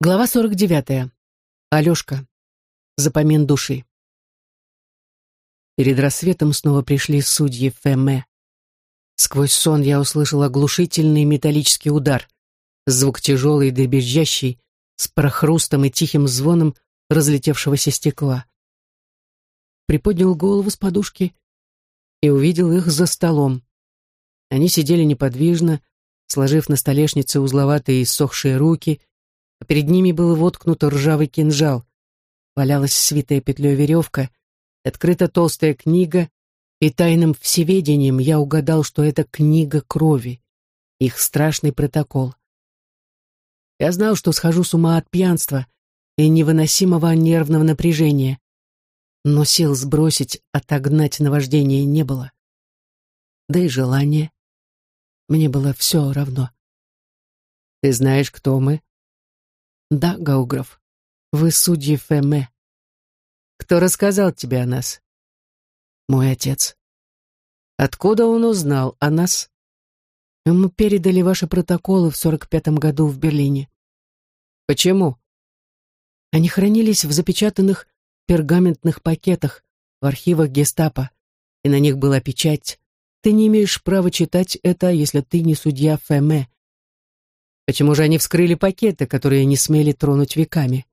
Глава 49. Алешка. Запомин души. Перед рассветом снова пришли судьи ФМ. Сквозь сон я услышал оглушительный металлический удар. Звук тяжелый, дребезжащий, с прохрустом и тихим звоном разлетевшегося стекла. Приподнял голову с подушки и увидел их за столом. Они сидели неподвижно, сложив на столешнице узловатые иссохшие руки — а перед ними был воткнут ржавый кинжал. Валялась свитая петлей веревка, открыта толстая книга, и тайным всеведением я угадал, что это книга крови, их страшный протокол. Я знал, что схожу с ума от пьянства и невыносимого нервного напряжения, но сил сбросить, отогнать наваждение не было. Да и желание. Мне было все равно. «Ты знаешь, кто мы?» Да, Гауграф, вы судьи Феме. Кто рассказал тебе о нас? Мой отец. Откуда он узнал о нас? Ему передали ваши протоколы в сорок пятом году в Берлине. Почему? Они хранились в запечатанных пергаментных пакетах в архивах гестапо, и на них была печать. Ты не имеешь права читать это, если ты не судья Феме. Почему же они вскрыли пакеты, которые не смели тронуть веками?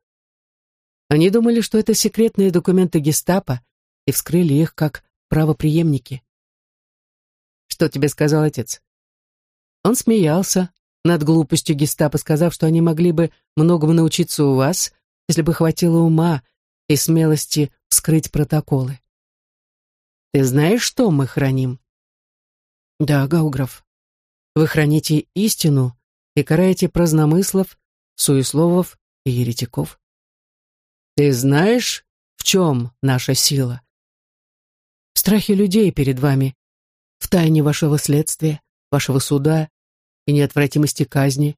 Они думали, что это секретные документы гестапо, и вскрыли их как правоприемники. Что тебе сказал отец? Он смеялся над глупостью гестапо, сказав, что они могли бы многому научиться у вас, если бы хватило ума и смелости вскрыть протоколы. Ты знаешь, что мы храним? Да, Гауграф. Вы храните истину, и караете праздномыслов, суесловов и еретиков. Ты знаешь, в чем наша сила? В страхе людей перед вами, в тайне вашего следствия, вашего суда и неотвратимости казни,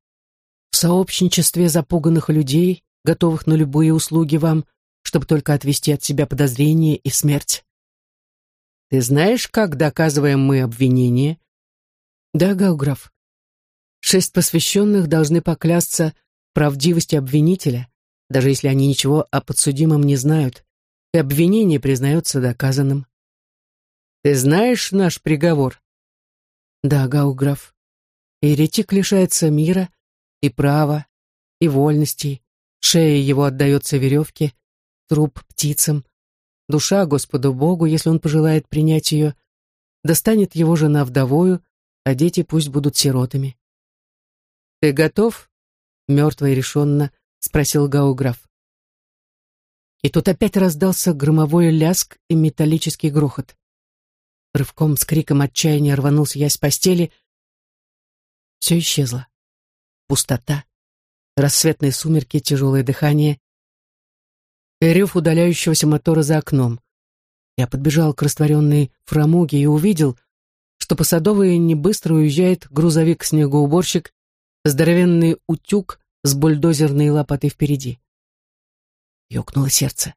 в сообщничестве запуганных людей, готовых на любые услуги вам, чтобы только отвести от себя подозрения и смерть. Ты знаешь, как доказываем мы обвинение? Да, Гауграф. Шесть посвященных должны поклясться правдивости обвинителя, даже если они ничего о подсудимом не знают, и обвинение признается доказанным. Ты знаешь наш приговор? Да, Гауграф. Еретик лишается мира и права, и вольностей, шея его отдается веревке, труп птицам, душа Господу Богу, если он пожелает принять ее, достанет его жена вдовою, а дети пусть будут сиротами. «Ты готов?» — мертво и решенно спросил Гауграф. И тут опять раздался громовой ляск и металлический грохот. Рывком с криком отчаяния рванулся я с постели. Все исчезло. Пустота, рассветные сумерки, тяжелое дыхание рев удаляющегося мотора за окном. Я подбежал к растворенной фрамуге и увидел, что по Садовой не быстро уезжает грузовик-снегоуборщик здоровенный утюг с бульдозерной лопатой впереди. Ёкнуло сердце.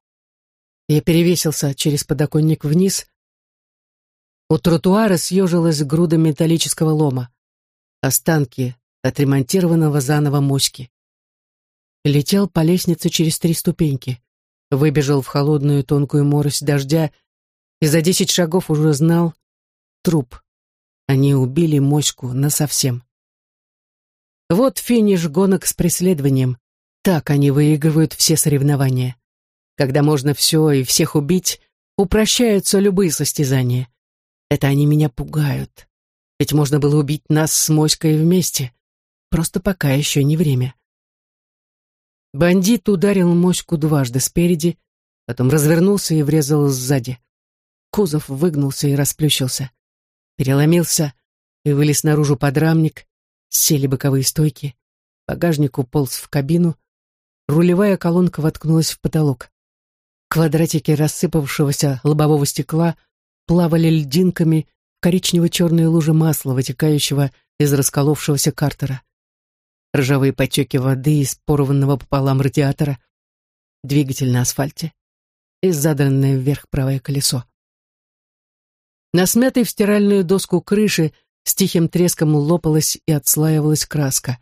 Я перевесился через подоконник вниз. У тротуара съежилась груда металлического лома. Останки отремонтированного заново моськи. Летел по лестнице через три ступеньки. Выбежал в холодную тонкую морось дождя и за десять шагов уже знал труп. Они убили моську насовсем. Вот финиш гонок с преследованием. Так они выигрывают все соревнования. Когда можно все и всех убить, упрощаются любые состязания. Это они меня пугают. Ведь можно было убить нас с Моськой вместе. Просто пока еще не время. Бандит ударил Моську дважды спереди, потом развернулся и врезал сзади. Кузов выгнулся и расплющился. Переломился и вылез наружу подрамник, Сели боковые стойки, багажник уполз в кабину, рулевая колонка воткнулась в потолок. Квадратики рассыпавшегося лобового стекла плавали льдинками в коричнево-черные лужи масла, вытекающего из расколовшегося картера. Ржавые потеки воды из порванного пополам радиатора, двигатель на асфальте и задранное вверх правое колесо. На смятой в стиральную доску крыши с тихим треском лопалась и отслаивалась краска.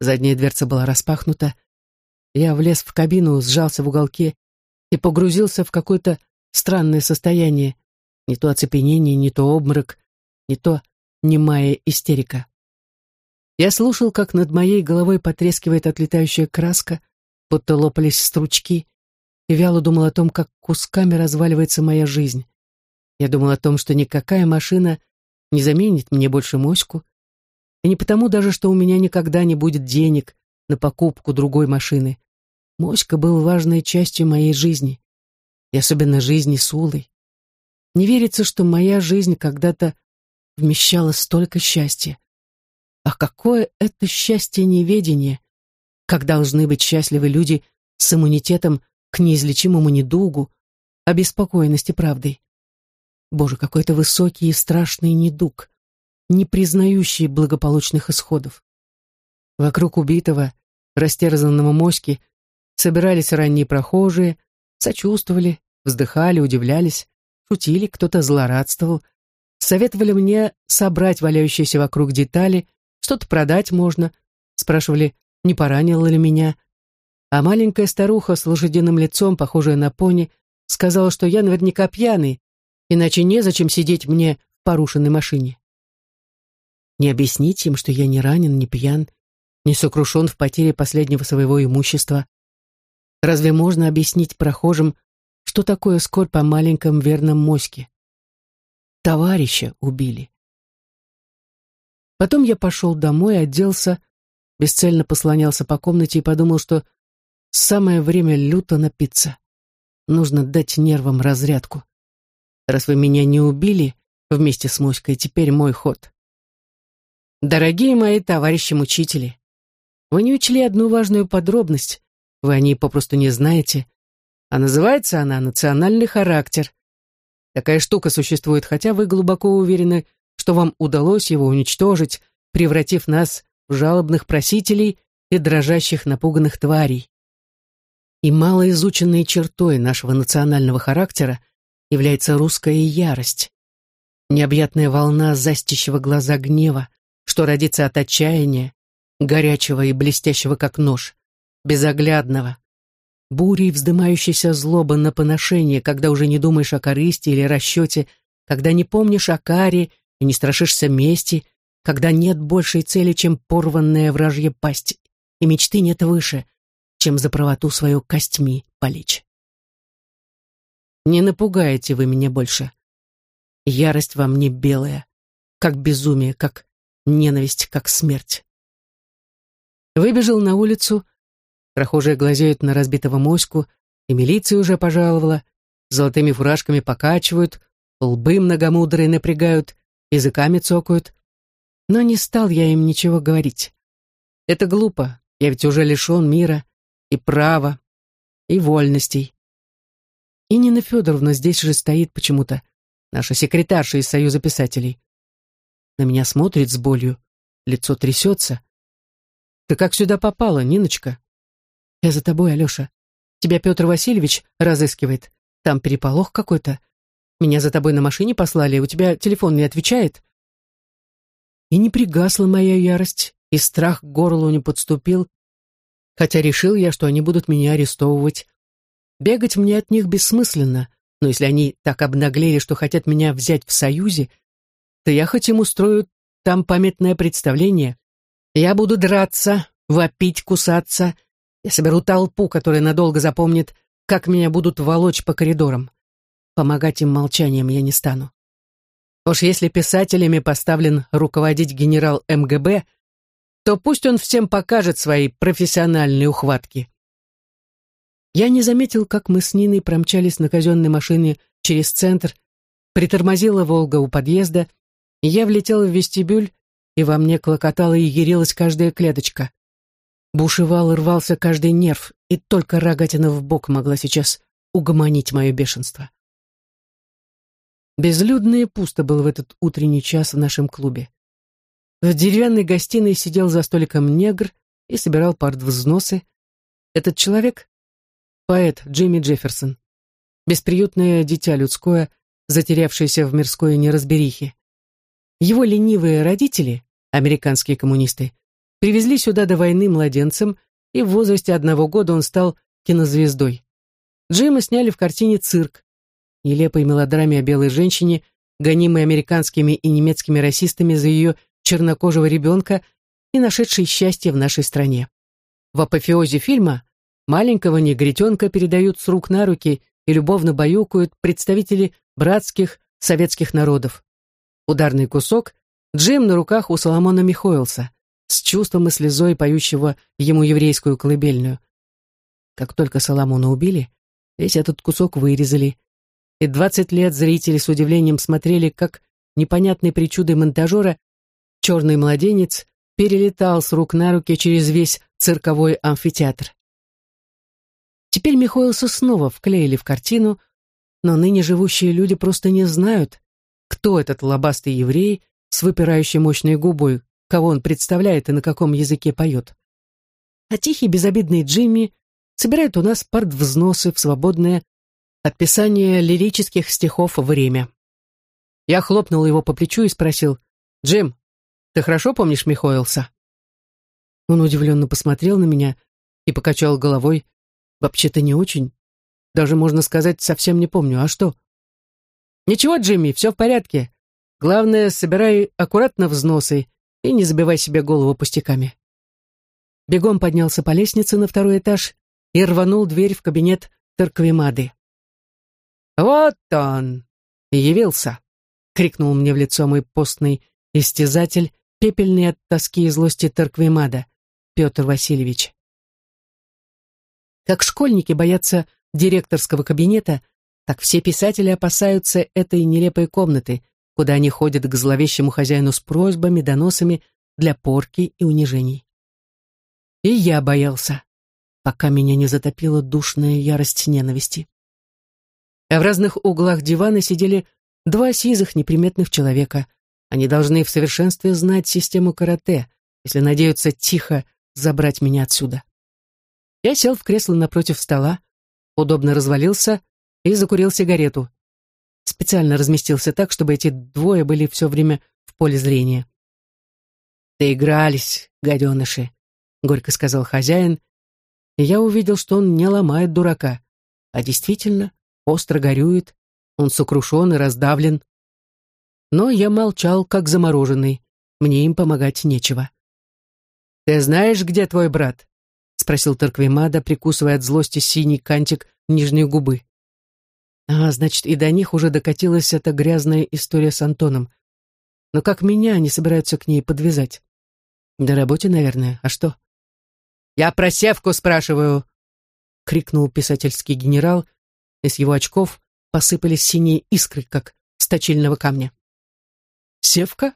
Задняя дверца была распахнута, Я влез в кабину, сжался в уголке и погрузился в какое-то странное состояние. Не то оцепенение, не то обморок, не то немая истерика. Я слушал, как над моей головой потрескивает отлетающая краска, будто лопались стручки, и вяло думал о том, как кусками разваливается моя жизнь. Я думал о том, что никакая машина не заменит мне больше моську, и не потому даже, что у меня никогда не будет денег на покупку другой машины. Моська был важной частью моей жизни, и особенно жизни с Улой. Не верится, что моя жизнь когда-то вмещала столько счастья. А какое это счастье неведения, как должны быть счастливы люди с иммунитетом к неизлечимому недугу, обеспокоенности правдой. Боже, какой это высокий и страшный недуг, не признающий благополучных исходов. Вокруг убитого, растерзанного моськи, собирались ранние прохожие, сочувствовали, вздыхали, удивлялись, шутили, кто-то злорадствовал, советовали мне собрать валяющиеся вокруг детали, что-то продать можно, спрашивали, не поранило ли меня, а маленькая старуха с лошадиным лицом, похожая на пони, сказала, что я наверняка пьяный, иначе незачем сидеть мне в порушенной машине. Не объяснить им, что я не ранен, не пьян, не сокрушен в потере последнего своего имущества. Разве можно объяснить прохожим, что такое скорбь по маленьком верном моське? Товарища убили. Потом я пошел домой, оделся, бесцельно послонялся по комнате и подумал, что Самое время люто напиться. Нужно дать нервам разрядку. Раз вы меня не убили вместе с Моськой, теперь мой ход. Дорогие мои товарищи-мучители, вы не учли одну важную подробность, вы о ней попросту не знаете, а называется она «национальный характер». Такая штука существует, хотя вы глубоко уверены, что вам удалось его уничтожить, превратив нас в жалобных просителей и дрожащих напуганных тварей. И малоизученной чертой нашего национального характера является русская ярость. Необъятная волна застящего глаза гнева, что родится от отчаяния, горячего и блестящего как нож, безоглядного, бурей вздымающейся злоба на поношение, когда уже не думаешь о корысти или расчете, когда не помнишь о каре и не страшишься мести, когда нет большей цели, чем порванная вражья пасть, и мечты нет выше, чем за правоту свою костьми полечь. Не напугаете вы меня больше. Ярость во мне белая, как безумие, как ненависть, как смерть. Выбежал на улицу, прохожие глазеют на разбитого моську, и милиция уже пожаловала, золотыми фуражками покачивают, лбы многомудрые напрягают, языками цокают. Но не стал я им ничего говорить. Это глупо, я ведь уже лишен мира, и права, и вольностей. И Нина Федоровна здесь же стоит почему-то, наша секретарша из Союза писателей. На меня смотрит с болью, лицо трясется. Ты как сюда попала, Ниночка? Я за тобой, Алеша. Тебя Петр Васильевич разыскивает. Там переполох какой-то. Меня за тобой на машине послали, у тебя телефон не отвечает. И не пригасла моя ярость, и страх к горлу не подступил, хотя решил я, что они будут меня арестовывать. Бегать мне от них бессмысленно, но если они так обнаглели, что хотят меня взять в Союзе, то я хоть им устрою там памятное представление. Я буду драться, вопить, кусаться. Я соберу толпу, которая надолго запомнит, как меня будут волочь по коридорам. Помогать им молчанием я не стану. Уж если писателями поставлен руководить генерал МГБ, то пусть он всем покажет свои профессиональные ухватки. Я не заметил, как мы с Ниной промчались на казенной машине через центр, притормозила «Волга» у подъезда, и я влетела в вестибюль, и во мне клокотала и ярилась каждая клеточка. Бушевал и рвался каждый нерв, и только рогатина в бок могла сейчас угомонить мое бешенство. Безлюдно и пусто было в этот утренний час в нашем клубе. В деревянной гостиной сидел за столиком негр и собирал партвзносы. Этот человек — поэт Джимми Джефферсон. Бесприютное дитя людское, затерявшееся в мирской неразберихе. Его ленивые родители, американские коммунисты, привезли сюда до войны младенцем, и в возрасте одного года он стал кинозвездой. Джима сняли в картине «Цирк», нелепой мелодраме о белой женщине, гонимой американскими и немецкими расистами за ее чернокожего ребенка и нашедшей счастье в нашей стране. В апофеозе фильма маленького негритенка передают с рук на руки и любовно баюкают представители братских советских народов. Ударный кусок Джим на руках у Соломона Михоэлса, с чувством и слезой поющего ему еврейскую колыбельную. Как только Соломона убили, весь этот кусок вырезали, и двадцать лет зрители с удивлением смотрели, как непонятной причудой монтажера черный младенец перелетал с рук на руки через весь цирковой амфитеатр. Теперь Михоэлса снова вклеили в картину, но ныне живущие люди просто не знают, кто этот лобастый еврей с выпирающей мощной губой, кого он представляет и на каком языке поет. А тихий безобидный Джимми собирает у нас партвзносы в свободное отписание лирических стихов время. Я хлопнул его по плечу и спросил, «Джим, ты хорошо помнишь Михоэлса?» Он удивленно посмотрел на меня и покачал головой, «Вообще-то не очень. Даже, можно сказать, совсем не помню. А что?» «Ничего, Джимми, все в порядке. Главное, собирай аккуратно взносы и не забивай себе голову пустяками». Бегом поднялся по лестнице на второй этаж и рванул дверь в кабинет Торквемады. «Вот он!» явился, — крикнул мне в лицо мой постный истязатель, пепельный от тоски и злости Торквемада, Петр Васильевич. Как школьники боятся директорского кабинета, так все писатели опасаются этой нелепой комнаты, куда они ходят к зловещему хозяину с просьбами, доносами для порки и унижений. И я боялся, пока меня не затопила душная ярость ненависти. А в разных углах дивана сидели два сизых неприметных человека. Они должны в совершенстве знать систему карате, если надеются тихо забрать меня отсюда. Я сел в кресло напротив стола, удобно развалился и закурил сигарету. Специально разместился так, чтобы эти двое были все время в поле зрения. «Доигрались, гаденыши», — горько сказал хозяин, и я увидел, что он не ломает дурака, а действительно остро горюет, он сокрушен и раздавлен. Но я молчал, как замороженный, мне им помогать нечего. «Ты знаешь, где твой брат?» — спросил Торквемада, прикусывая от злости синий кантик нижней губы. А, значит, и до них уже докатилась эта грязная история с Антоном. Но как меня они собираются к ней подвязать? До работе, наверное. А что? «Я про Севку спрашиваю!» — крикнул писательский генерал, и с его очков посыпались синие искры, как с точильного камня. «Севка?»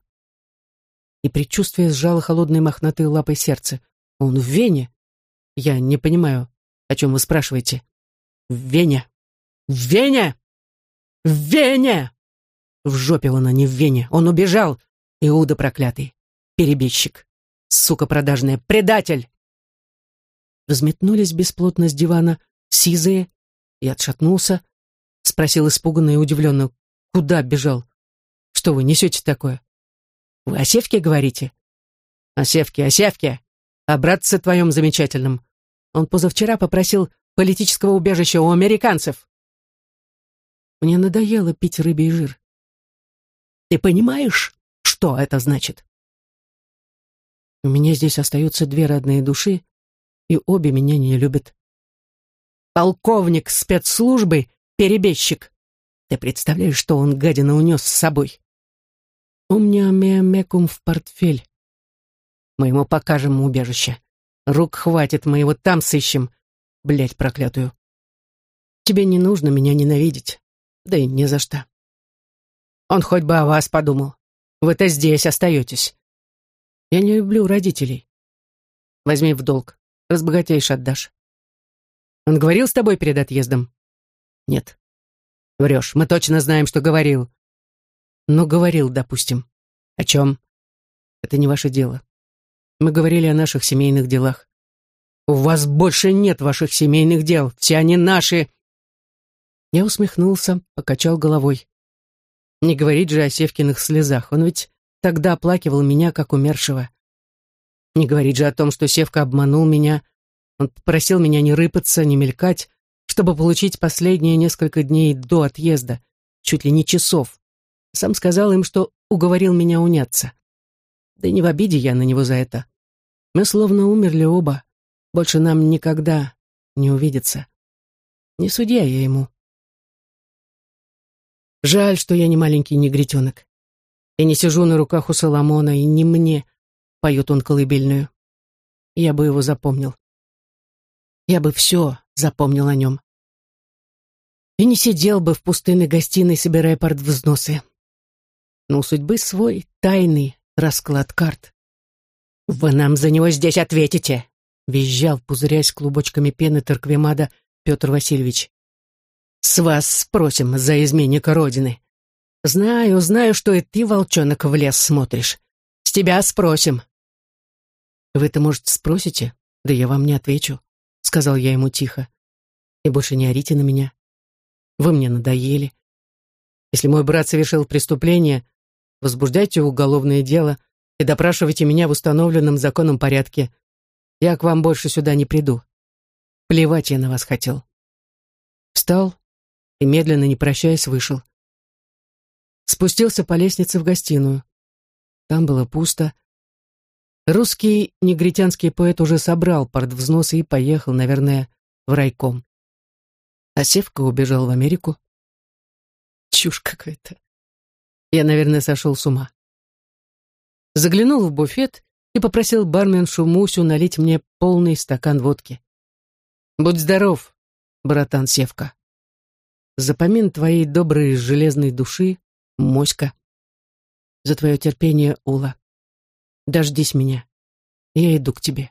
И предчувствие сжало холодной мохнатой лапой сердце. «Он в Вене?» «Я не понимаю, о чем вы спрашиваете?» «В Вене!» В Вене! В Вене! В жопе он, а не в Вене. Он убежал. Иуда проклятый. Перебежчик. Сука продажная. Предатель! Взметнулись бесплотно с дивана сизые и отшатнулся. Спросил испуганно и удивленно. Куда бежал? Что вы несете такое? Вы о Севке говорите? О Севке, о Севке. О братце твоем замечательном. Он позавчера попросил политического убежища у американцев. Мне надоело пить рыбий жир. Ты понимаешь, что это значит? У меня здесь остаются две родные души, и обе меня не любят. Полковник спецслужбы — перебежчик. Ты представляешь, что он, гадина, унес с собой? У меня меомекум в портфель. Мы ему покажем убежище. Рук хватит, мы его там сыщем. Блять проклятую. Тебе не нужно меня ненавидеть да и не за что. Он хоть бы о вас подумал. Вы-то здесь остаетесь. Я не люблю родителей. Возьми в долг. Разбогатеешь, отдашь. Он говорил с тобой перед отъездом? Нет. Врешь. Мы точно знаем, что говорил. Ну, говорил, допустим. О чем? Это не ваше дело. Мы говорили о наших семейных делах. У вас больше нет ваших семейных дел. Все они наши. Я усмехнулся, покачал головой. Не говорить же о Севкиных слезах, он ведь тогда оплакивал меня, как умершего. Не говорить же о том, что Севка обманул меня, Он попросил меня не рыпаться, не мелькать, чтобы получить последние несколько дней до отъезда, чуть ли не часов. Сам сказал им, что уговорил меня уняться. Да не в обиде я на него за это. Мы словно умерли оба. Больше нам никогда не увидеться. Не судья я ему. Жаль, что я не маленький негритенок. Я не сижу на руках у Соломона, и не мне поет он колыбельную. Я бы его запомнил. Я бы все запомнил о нем. И не сидел бы в пустынной гостиной, собирая партвзносы. Но у судьбы свой тайный расклад карт. «Вы нам за него здесь ответите!» — визжал, пузырясь клубочками пены Торквемада Петр Васильевич. «С вас спросим за изменника Родины. Знаю, знаю, что и ты, волчонок, в лес смотришь. С тебя спросим». «Вы-то, может, спросите? Да я вам не отвечу», — сказал я ему тихо. «И больше не орите на меня. Вы мне надоели. Если мой брат совершил преступление, возбуждайте уголовное дело и допрашивайте меня в установленном законом порядке. Я к вам больше сюда не приду. Плевать я на вас хотел. Встал и, медленно, не прощаясь, вышел. Спустился по лестнице в гостиную. Там было пусто. Русский негритянский поэт уже собрал партвзносы и поехал, наверное, в райком. А Севка убежал в Америку. Чушь какая-то. Я, наверное, сошел с ума заглянул в буфет и попросил барменшу Мусю налить мне полный стакан водки. «Будь здоров, братан Севка. Запомин твоей доброй железной души, моська. За твое терпение, Ула. Дождись меня. Я иду к тебе».